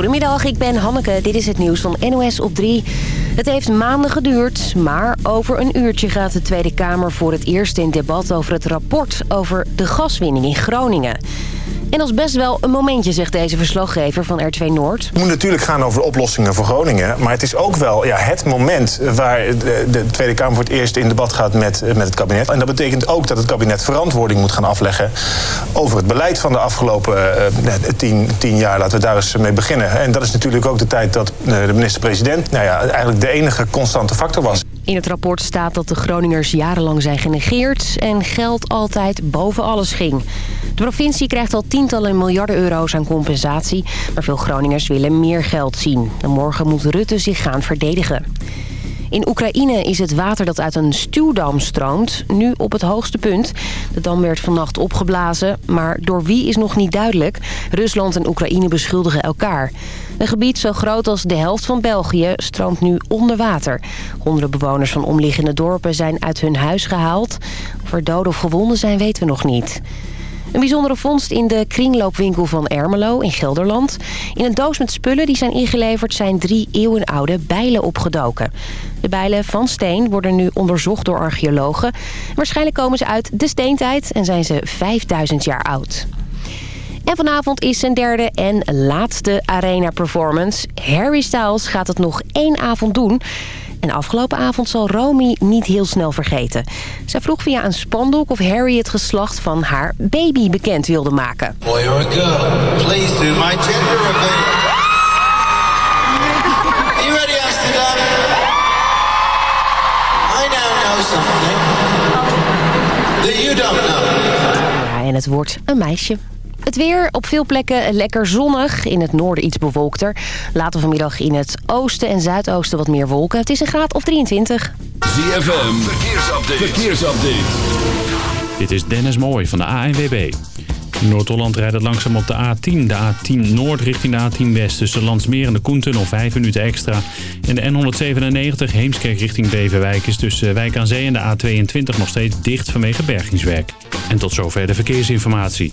Goedemiddag, ik ben Hanneke. Dit is het nieuws van NOS op 3. Het heeft maanden geduurd, maar over een uurtje gaat de Tweede Kamer voor het eerst in debat over het rapport over de gaswinning in Groningen. En dat is best wel een momentje, zegt deze verslaggever van R2 Noord. Het moet natuurlijk gaan over oplossingen voor Groningen. Maar het is ook wel ja, het moment waar de, de Tweede Kamer voor het eerst in debat gaat met, met het kabinet. En dat betekent ook dat het kabinet verantwoording moet gaan afleggen over het beleid van de afgelopen uh, tien, tien jaar. Laten we daar eens mee beginnen. En dat is natuurlijk ook de tijd dat uh, de minister-president nou ja, eigenlijk de enige constante factor was. In het rapport staat dat de Groningers jarenlang zijn genegeerd... en geld altijd boven alles ging. De provincie krijgt al tientallen miljarden euro's aan compensatie... maar veel Groningers willen meer geld zien. En morgen moet Rutte zich gaan verdedigen. In Oekraïne is het water dat uit een stuwdam stroomt nu op het hoogste punt. De dam werd vannacht opgeblazen, maar door wie is nog niet duidelijk. Rusland en Oekraïne beschuldigen elkaar. Een gebied zo groot als de helft van België stroomt nu onder water. Honderden bewoners van omliggende dorpen zijn uit hun huis gehaald. Of er doden of gewonden zijn weten we nog niet. Een bijzondere vondst in de kringloopwinkel van Ermelo in Gelderland. In een doos met spullen die zijn ingeleverd zijn drie eeuwenoude bijlen opgedoken. De bijlen van steen worden nu onderzocht door archeologen. Waarschijnlijk komen ze uit de steentijd en zijn ze 5000 jaar oud. En vanavond is zijn derde en laatste arena-performance. Harry Styles gaat het nog één avond doen. En afgelopen avond zal Romy niet heel snel vergeten. Zij vroeg via een spandoek of Harry het geslacht van haar baby bekend wilde maken. Boy or a girl, please do my gender reveal. Are you ready, Amsterdam? I now know something that you don't know. Ja, en het wordt een meisje. Het weer op veel plekken lekker zonnig. In het noorden iets bewolkter. Later vanmiddag in het oosten en zuidoosten wat meer wolken. Het is een graad of 23. ZFM, verkeersupdate. verkeersupdate. Dit is Dennis Mooij van de ANWB. In Noord-Holland rijdt het langzaam op de A10. De A10 Noord richting de A10 West tussen Landsmeer en de Koentunnel 5 minuten extra. En de N197 Heemskerk richting Beverwijk is tussen Wijk aan Zee en de A22 nog steeds dicht vanwege bergingswerk. En tot zover de verkeersinformatie.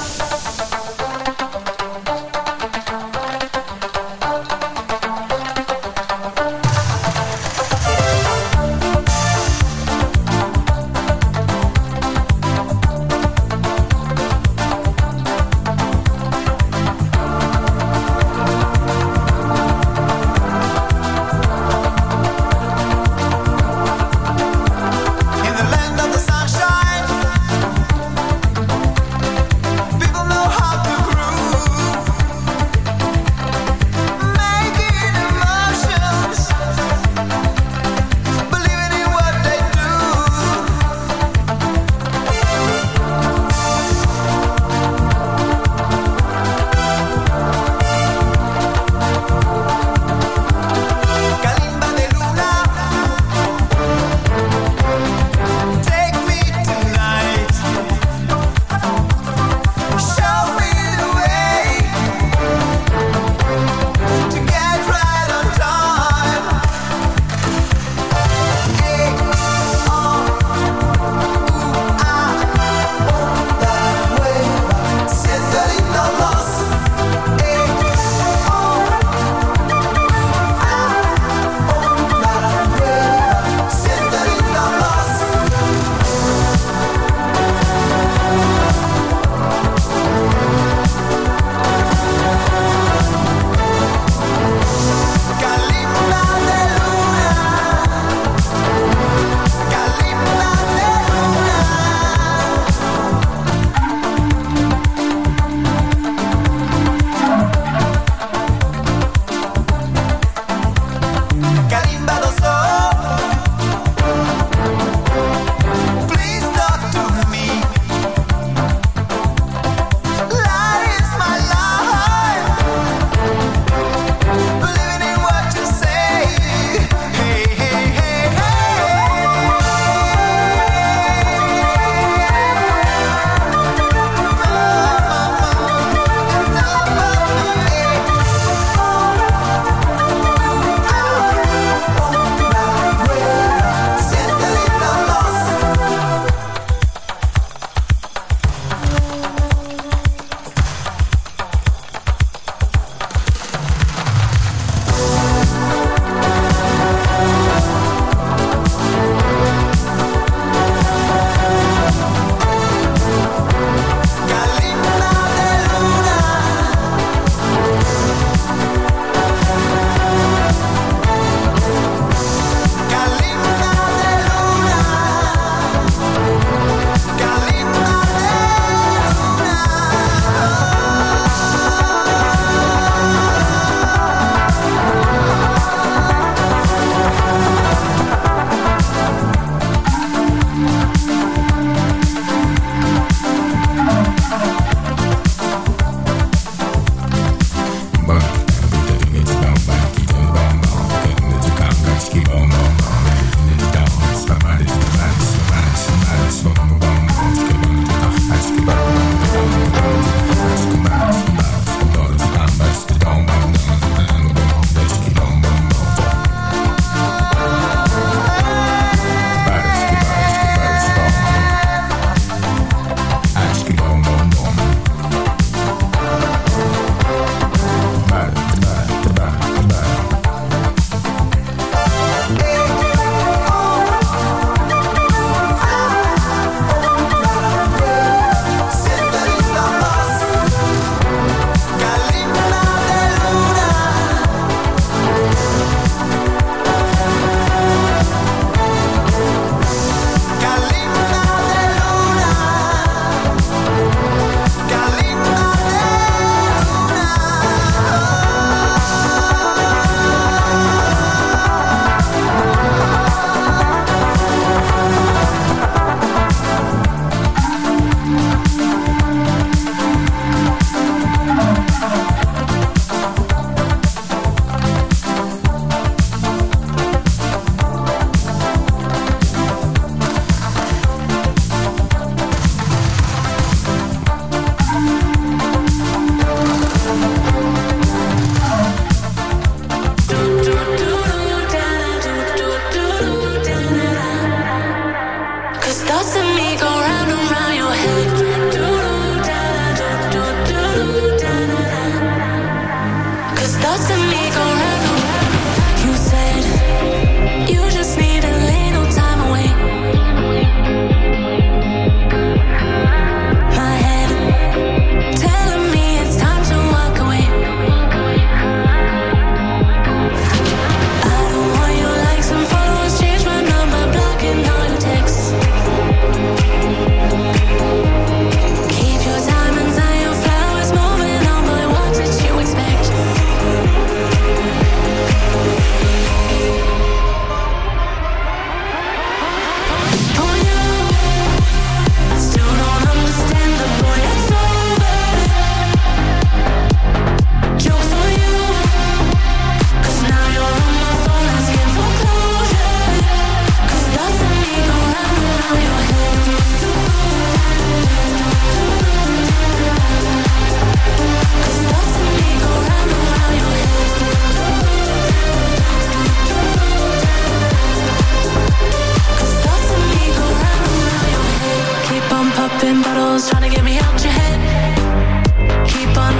Popping bottles, trying to get me out your head. Keep on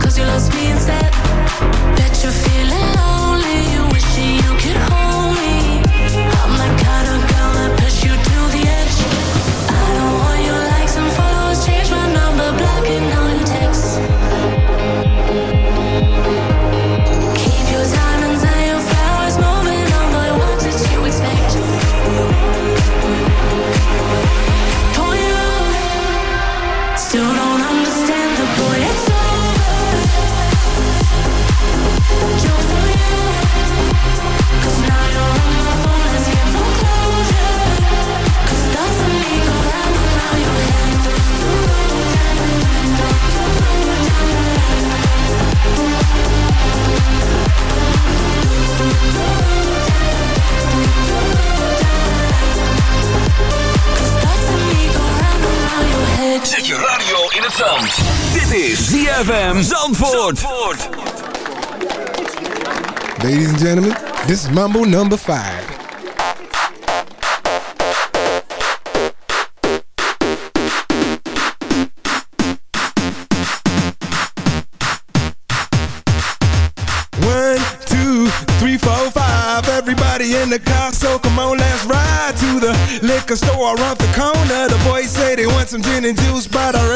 cause you lost me instead. Bet you're feeling lonely, you wishing you could hold ZFM Zandvoort. Zandvoort. Ladies and gentlemen, this is Mambo number five. One, two, three, four, five. Everybody in the car, so come on, let's ride to the liquor store around the corner. The boys say they want some gin and juice, but I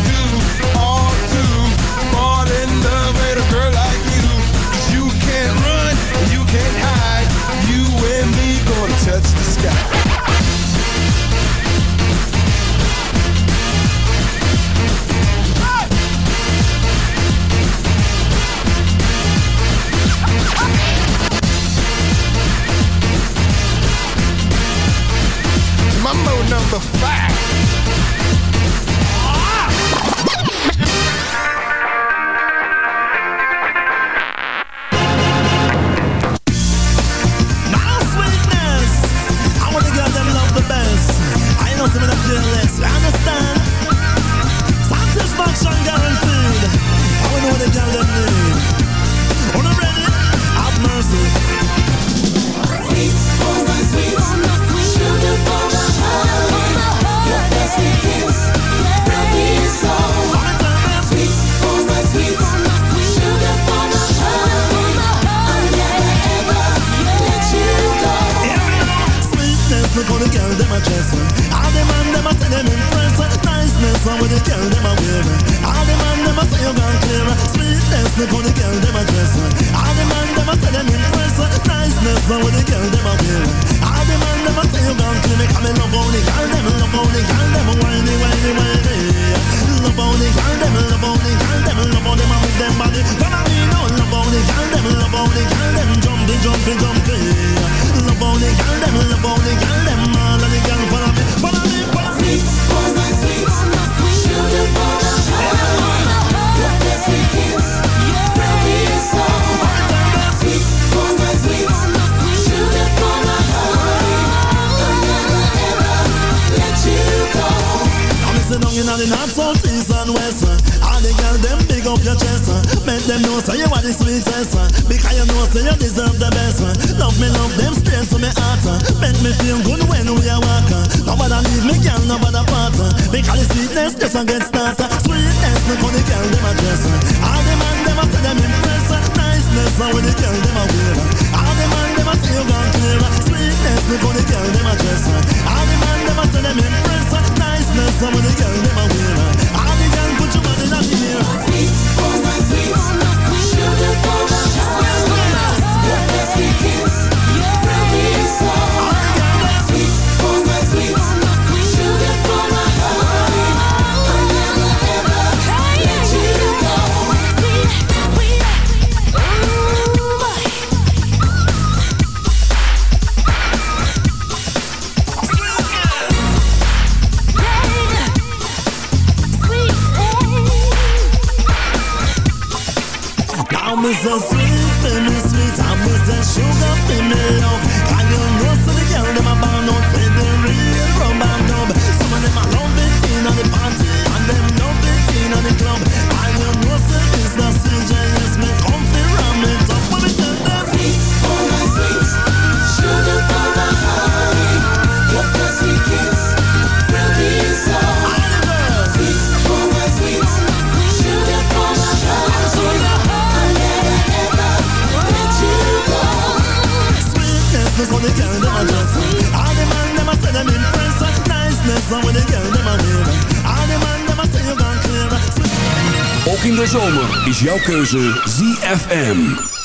touch the sky. Mambo number five. The girl them need. When I'm ready, have mercy. Sweet, oh my sweet, oh sugar for my heart. Your first kiss, me is all. Sweet, oh my sweet, oh sugar for my heart. I'll never ever let you go. Sweetness, look how the girl them a dress. Them a say them impress. Niceness, how the girl them a wear. All the man them say you gone clear. Sweetness, look how the girl them a dress. All the man them a say them impress. Niceness, the girl them a wear. All the man them a say come in jouw keuze ZFM.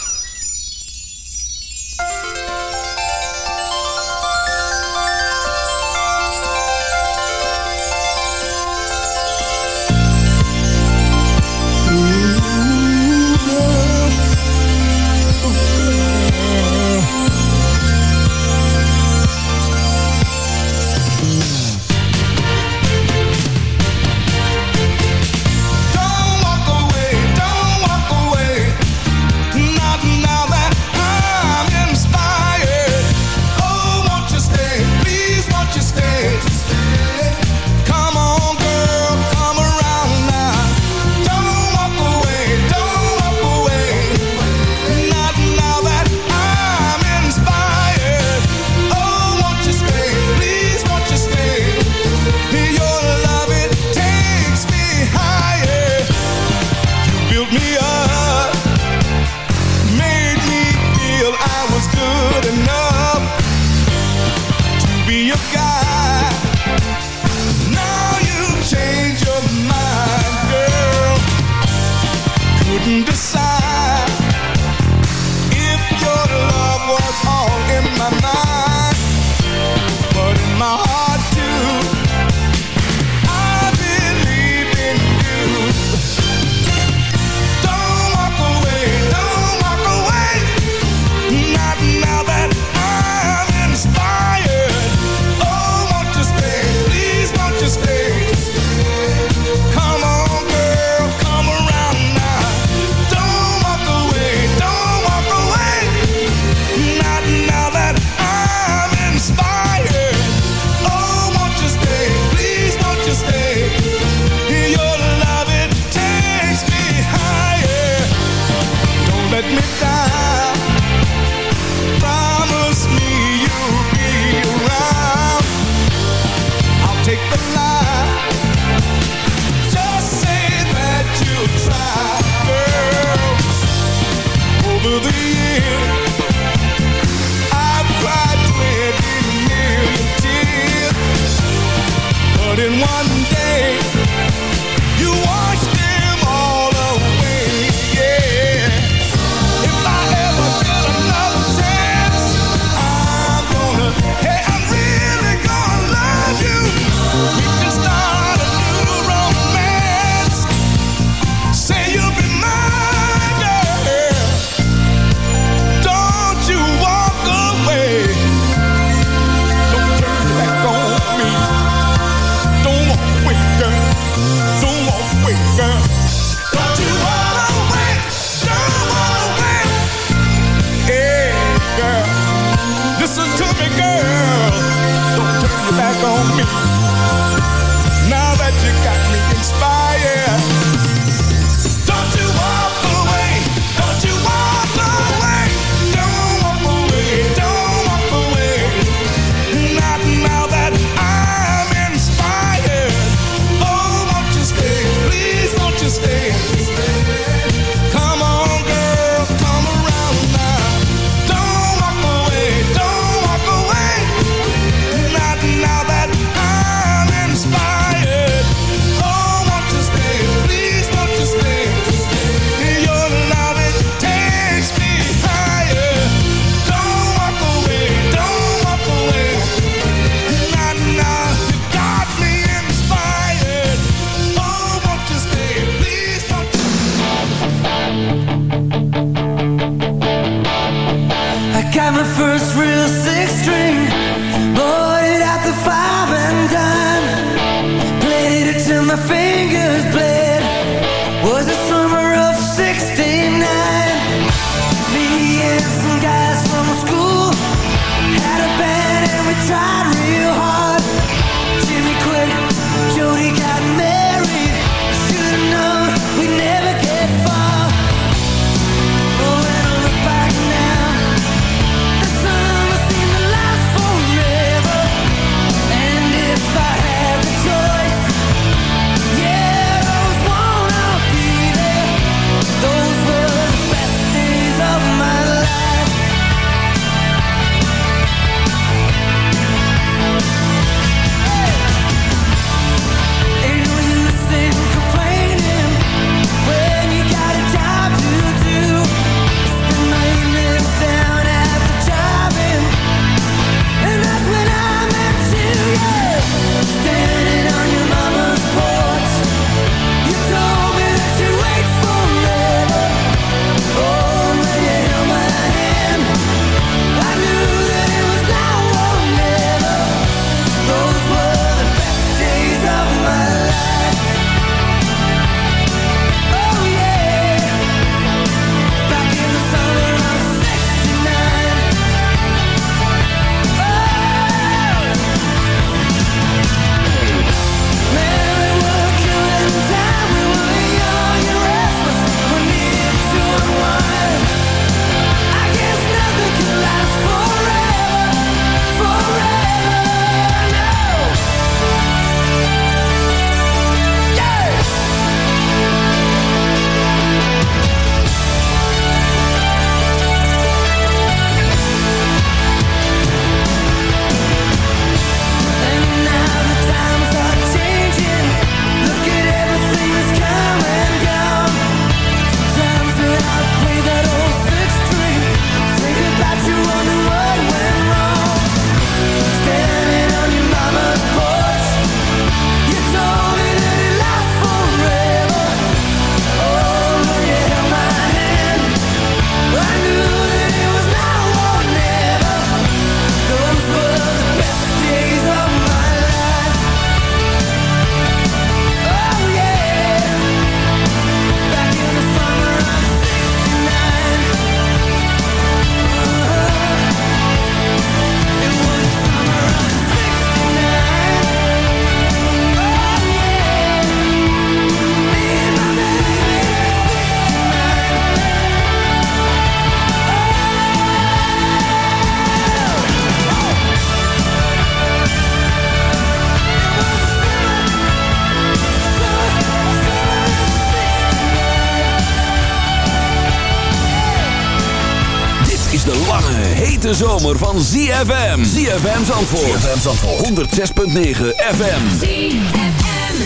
hete zomer van ZFM. ZFM Zandvoort. ZFM Zandvoort. 106.9 FM. ZFM.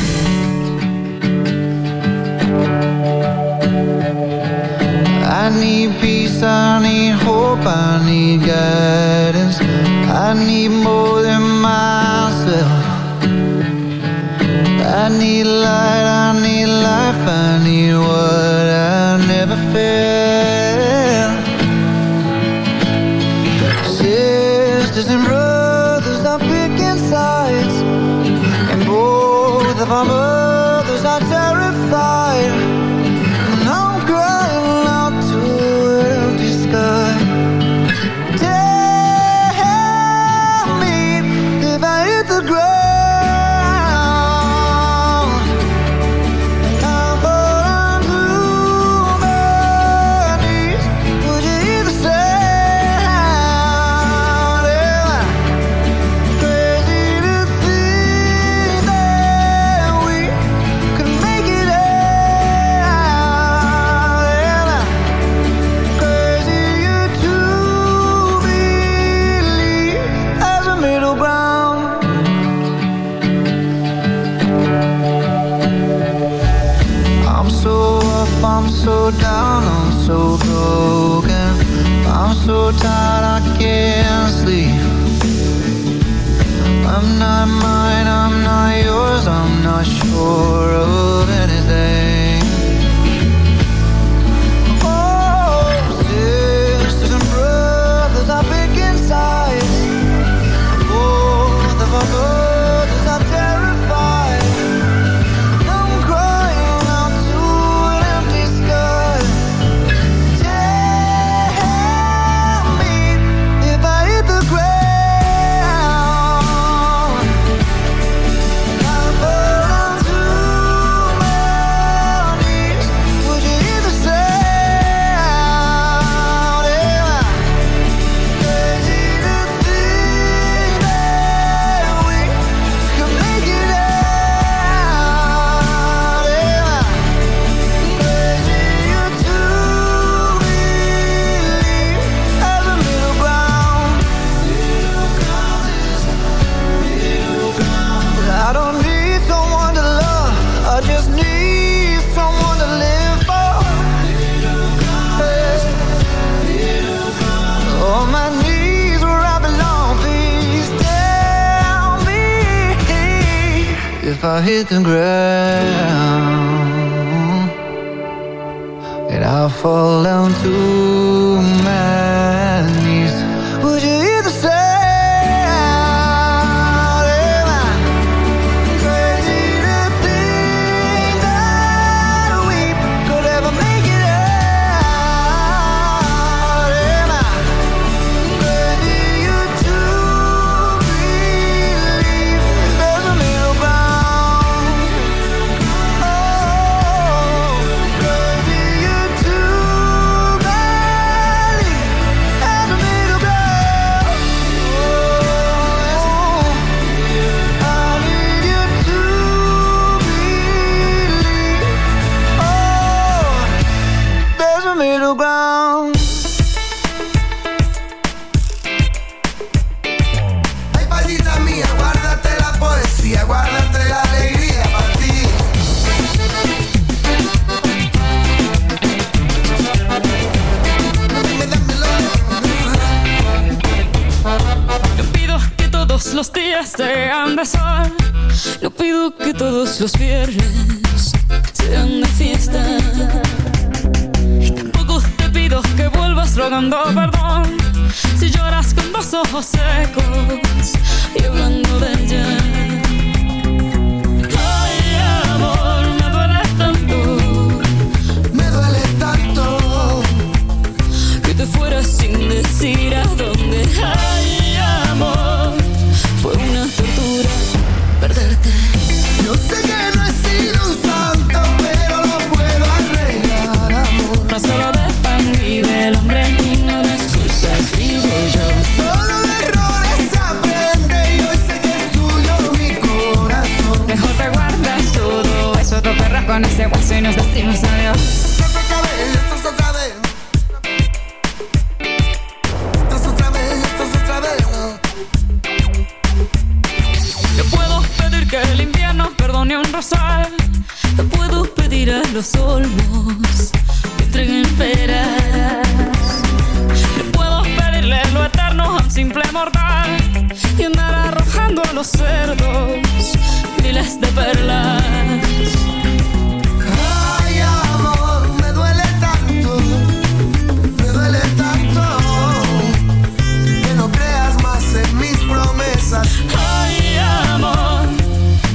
I need peace, I need hope, I need guidance. I need more than myself. I need light, I need life, I need what I never felt. congrats.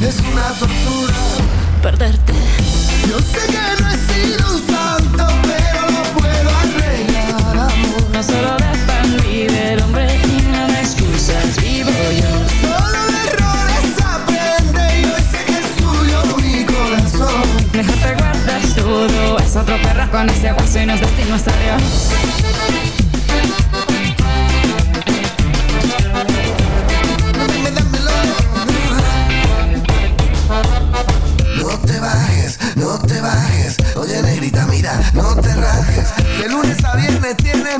Es una tortura. Perderte. Yo sé que no otro perro con ese hueso y nos destino hasta Dios. No te bajes, no te bajes. Oye, negrita, mira, no te rajes. De lunes a viernes tienes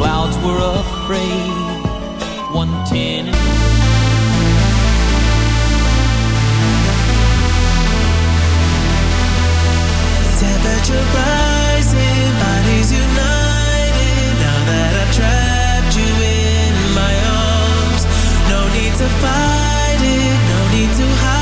Clouds were afraid. One ten. Temperature rising, bodies united. Now that I've trapped you in my arms, no need to fight it, no need to hide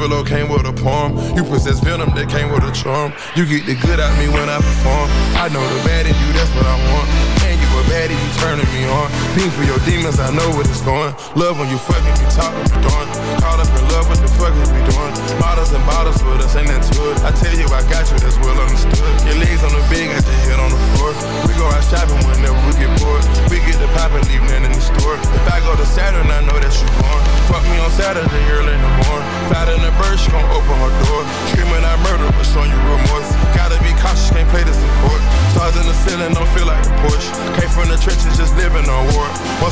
came with a poem. You possess venom that came with a charm. You get the good out me when I perform.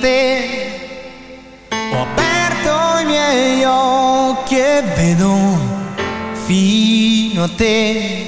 Te. Ho aperto i miei occhi e vedo fino a te.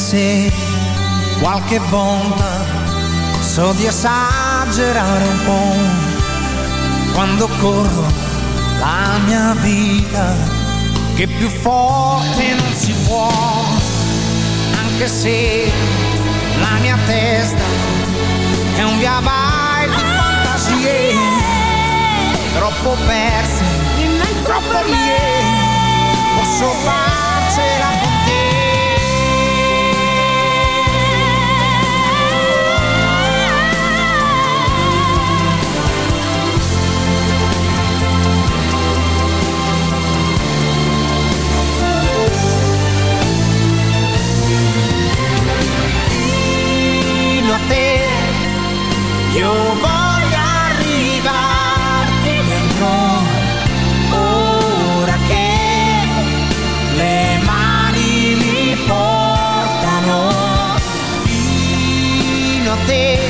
Se qualche volta so di esagerare un po' quando corro la mia vita, che più forte non si può, anche se la mia testa è un via vai di fantasie, troppo perse, troppo mie, posso farcela con io voglio arrivarti dentro ora che le mani mi portano fino a te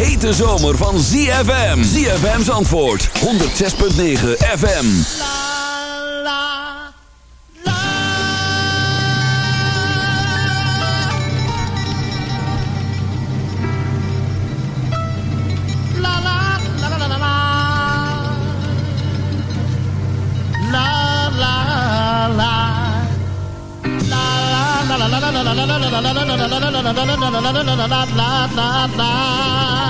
hete zomer van ZFM. ZFM's antwoord 106.9 FM. La, la, la. La, la, la, la, la, la. La, la, la, la, la.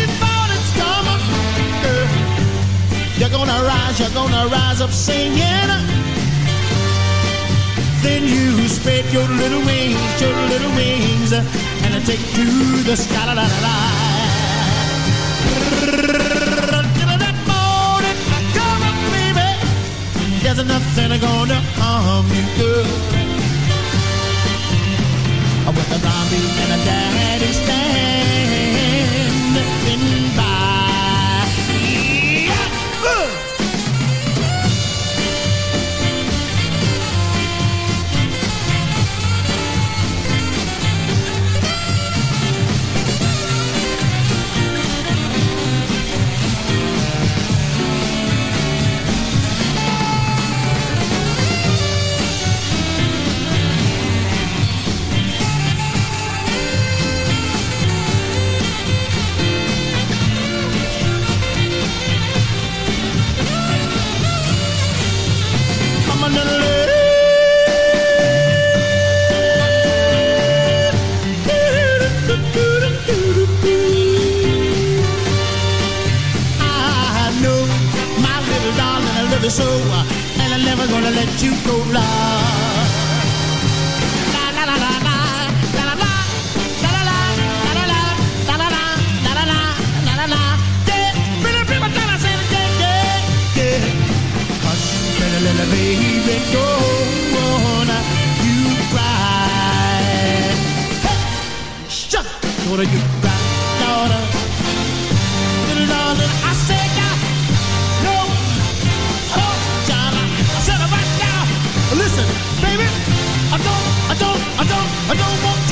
rise, you're gonna rise up singing. Then you spread your little wings, your little wings, and take to the sky. La, la, la, that morning, come up, baby. There's nothing gonna harm you, girl with a Robbie and a daddy stand.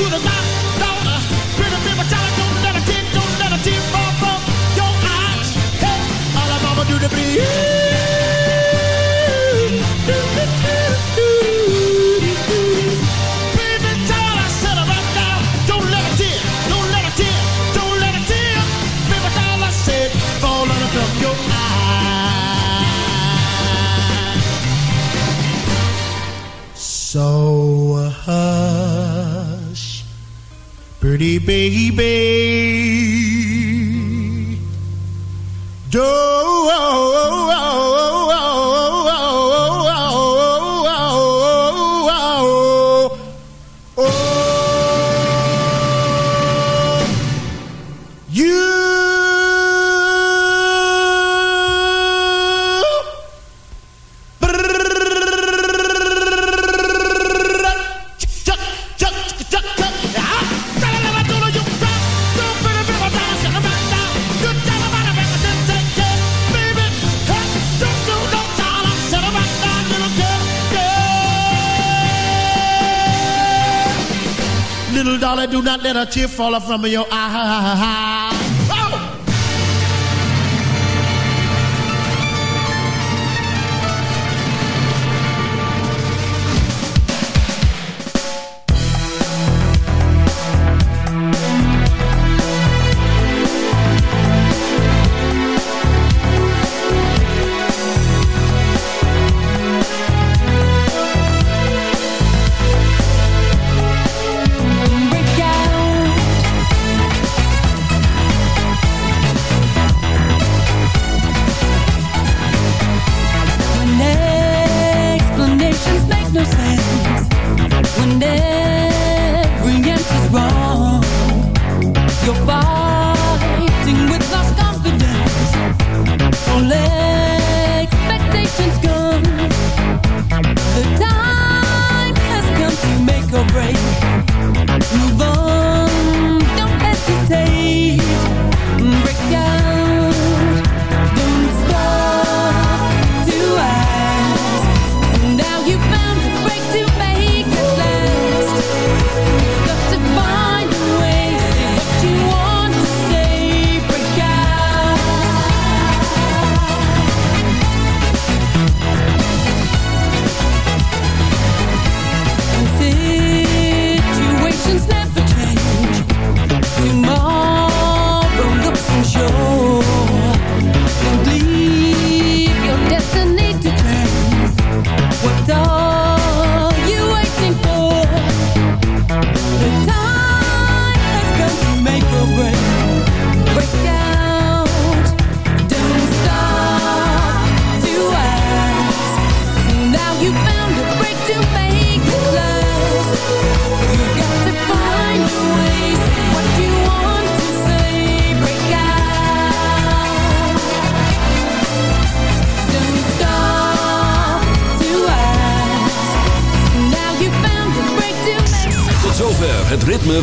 to the top. baby. Don't You falling from your eye.